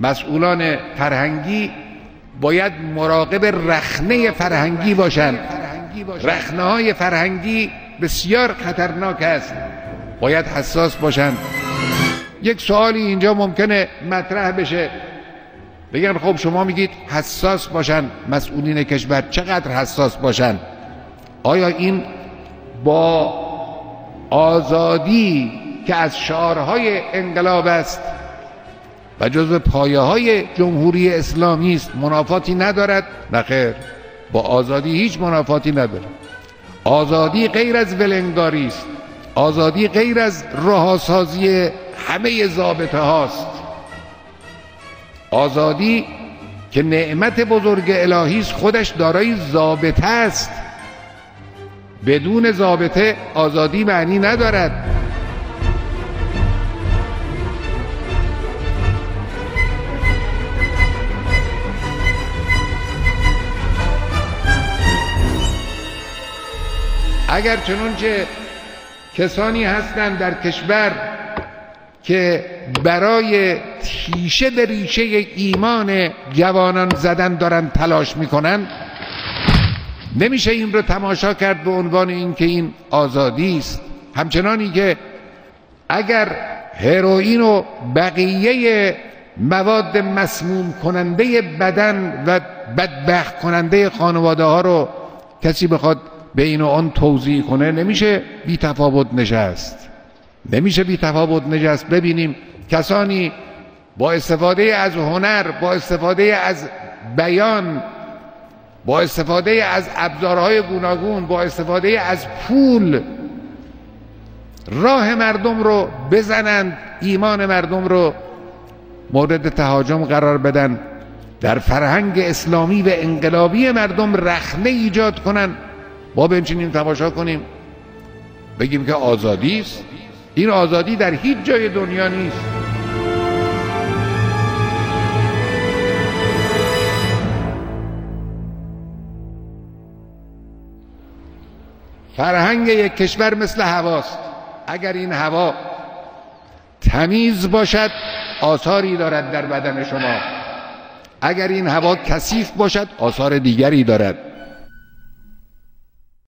مسئولان فرهنگی باید مراقب رخنه فرهنگی باشند. رخنه های فرهنگی بسیار خطرناک است. باید حساس باشند. یک سوالی اینجا ممکنه مطرح بشه. بگن خب شما میگید حساس باشن مسئولین کشور. چقدر حساس باشن آیا این با آزادی که از شعارهای انقلاب است و جزو پایه های جمهوری اسلامی است. منافاتی ندارد. نخیر با آزادی هیچ منافاتی ندارد. آزادی غیر از ولنگاری است. آزادی غیر از رهاسازی همه ضابطه هاست. آزادی که نعمت بزرگ الهی است خودش دارای ضابطه است. بدون ضابطه آزادی معنی ندارد. اگر چنانچه کسانی هستند در کشور که برای تیشه به ریشه ایمان جوانان زدن دارن تلاش می‌کنن نمیشه این رو تماشا کرد به عنوان اینکه این آزادی است. همچنانی که اگر هروئین و بقیه مواد مسموم کننده بدن و بدبخت کننده خانواده ها رو کسی بخواد به این و آن توضیح کنه نمیشه بی تفاوت نشست. نمیشه بی تفاوت نشست. ببینیم کسانی با استفاده از هنر با استفاده از بیان با استفاده از ابزارهای گوناگون با استفاده از پول راه مردم رو بزنند ایمان مردم رو مورد تهاجم قرار بدن در فرهنگ اسلامی و انقلابی مردم رخنه ایجاد کنند ما بنشینیم تماشا کنیم. بگیم که آزادی است. این آزادی در هیچ جای دنیا نیست. فرهنگ یک کشور مثل هواست. اگر این هوا تمیز باشد آثاری دارد در بدن شما. اگر این هوا کثیف باشد آثار دیگری دارد.